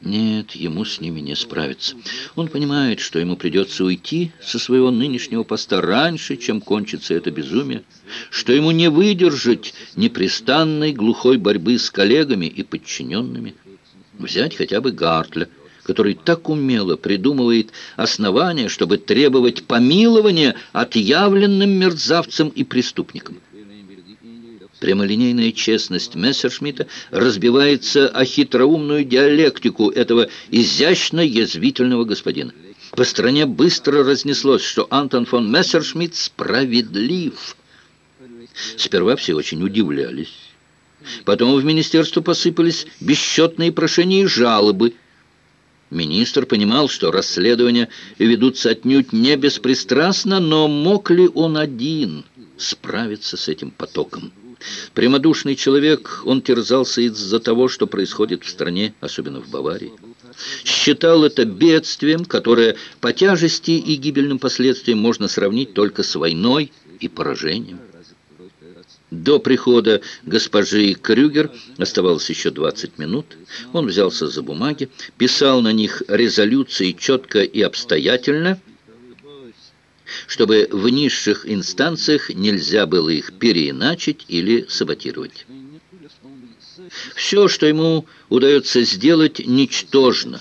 Нет, ему с ними не справиться. Он понимает, что ему придется уйти со своего нынешнего поста раньше, чем кончится это безумие, что ему не выдержать непрестанной глухой борьбы с коллегами и подчиненными. Взять хотя бы Гартля, который так умело придумывает основания, чтобы требовать помилования отъявленным мерзавцам и преступникам. Прямолинейная честность Мессершмитта разбивается о хитроумную диалектику этого изящно-язвительного господина. По стране быстро разнеслось, что Антон фон Мессершмитт справедлив. Сперва все очень удивлялись. Потом в министерство посыпались бесчетные прошения и жалобы. Министр понимал, что расследования ведутся отнюдь не беспристрастно, но мог ли он один справиться с этим потоком? Прямодушный человек, он терзался из-за того, что происходит в стране, особенно в Баварии. Считал это бедствием, которое по тяжести и гибельным последствиям можно сравнить только с войной и поражением. До прихода госпожи Крюгер оставалось еще 20 минут. Он взялся за бумаги, писал на них резолюции четко и обстоятельно, чтобы в низших инстанциях нельзя было их переиначить или саботировать. Все, что ему удается сделать, ничтожно.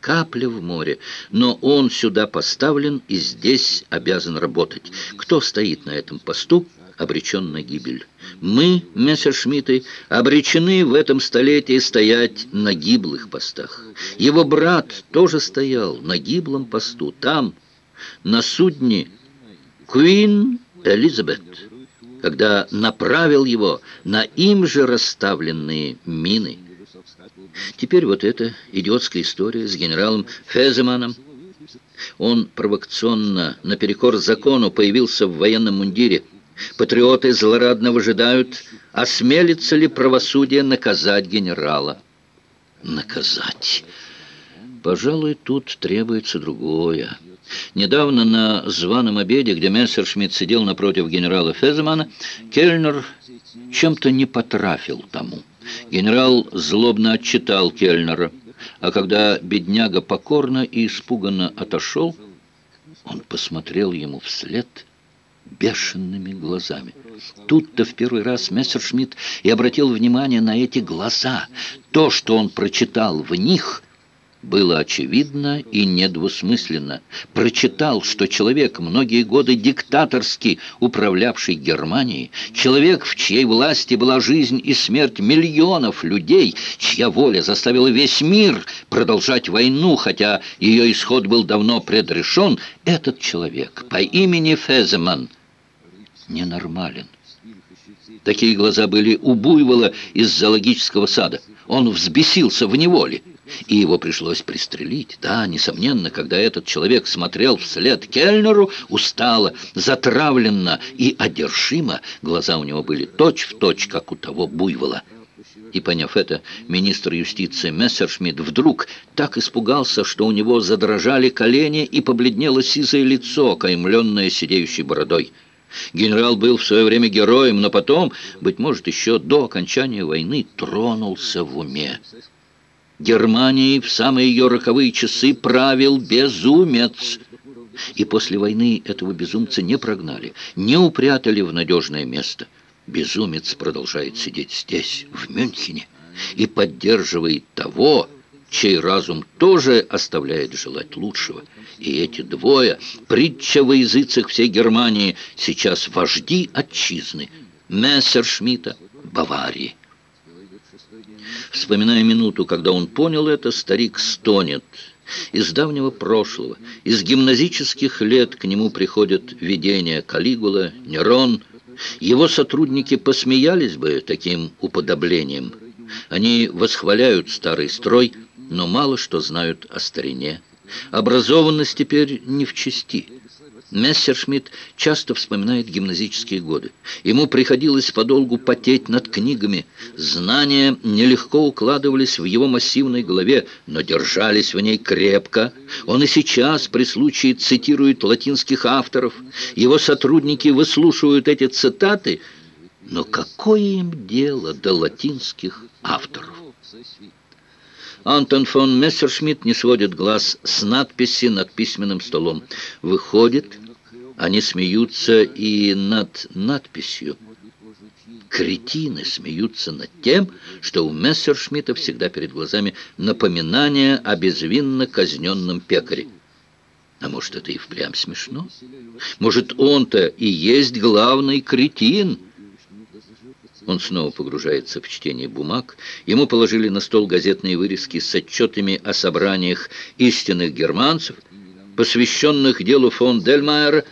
Капля в море, но он сюда поставлен и здесь обязан работать. Кто стоит на этом посту, обречен на гибель. Мы, мессершмитты, обречены в этом столетии стоять на гиблых постах. Его брат тоже стоял на гиблом посту, там, на судне Queen Элизабет, когда направил его на им же расставленные мины. Теперь вот эта идиотская история с генералом Феземаном. Он провокационно, наперекор закону, появился в военном мундире. Патриоты злорадно выжидают, осмелится ли правосудие наказать генерала. Наказать. Пожалуй, тут требуется другое. Недавно на званом обеде, где Мессершмитт сидел напротив генерала Феземана, Кельнер чем-то не потрафил тому. Генерал злобно отчитал Кельнера, а когда бедняга покорно и испуганно отошел, он посмотрел ему вслед бешеными глазами. Тут-то в первый раз Мессершмитт и обратил внимание на эти глаза. То, что он прочитал в них – было очевидно и недвусмысленно. Прочитал, что человек, многие годы диктаторски управлявший Германией, человек, в чьей власти была жизнь и смерть миллионов людей, чья воля заставила весь мир продолжать войну, хотя ее исход был давно предрешен, этот человек по имени Феземан ненормален. Такие глаза были у Буйвола из зоологического сада. Он взбесился в неволе и его пришлось пристрелить. Да, несомненно, когда этот человек смотрел вслед Кельнеру, устало, затравленно и одержимо, глаза у него были точь-в-точь, точь, как у того буйвола. И, поняв это, министр юстиции Мессершмитт вдруг так испугался, что у него задрожали колени и побледнело сизое лицо, каймленное сидеющей бородой. Генерал был в свое время героем, но потом, быть может, еще до окончания войны, тронулся в уме. Германией в самые ее роковые часы правил безумец. И после войны этого безумца не прогнали, не упрятали в надежное место. Безумец продолжает сидеть здесь, в Мюнхене, и поддерживает того, чей разум тоже оставляет желать лучшего. И эти двое, притча во языцах всей Германии, сейчас вожди отчизны, Мессершмитта, Баварии. Вспоминая минуту, когда он понял это, старик стонет. Из давнего прошлого, из гимназических лет к нему приходят видения Калигула, Нерон. Его сотрудники посмеялись бы таким уподоблением. Они восхваляют старый строй, но мало что знают о старине. Образованность теперь не в чести – Мессершмитт часто вспоминает гимназические годы. Ему приходилось подолгу потеть над книгами. Знания нелегко укладывались в его массивной голове, но держались в ней крепко. Он и сейчас при случае цитирует латинских авторов. Его сотрудники выслушивают эти цитаты, но какое им дело до латинских авторов? Антон фон Мессершмитт не сводит глаз с надписи над письменным столом. Выходит, они смеются и над надписью. Кретины смеются над тем, что у Мессершмитта всегда перед глазами напоминание о безвинно казненном пекаре. А может, это и впрямь смешно? Может, он-то и есть главный кретин? Он снова погружается в чтение бумаг. Ему положили на стол газетные вырезки с отчетами о собраниях истинных германцев, посвященных делу фон Дельмайера.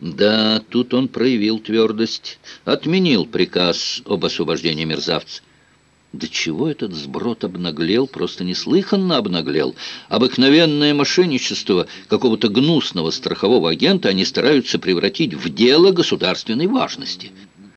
Да, тут он проявил твердость, отменил приказ об освобождении мерзавца. До чего этот сброд обнаглел, просто неслыханно обнаглел. Обыкновенное мошенничество какого-то гнусного страхового агента они стараются превратить в дело государственной важности –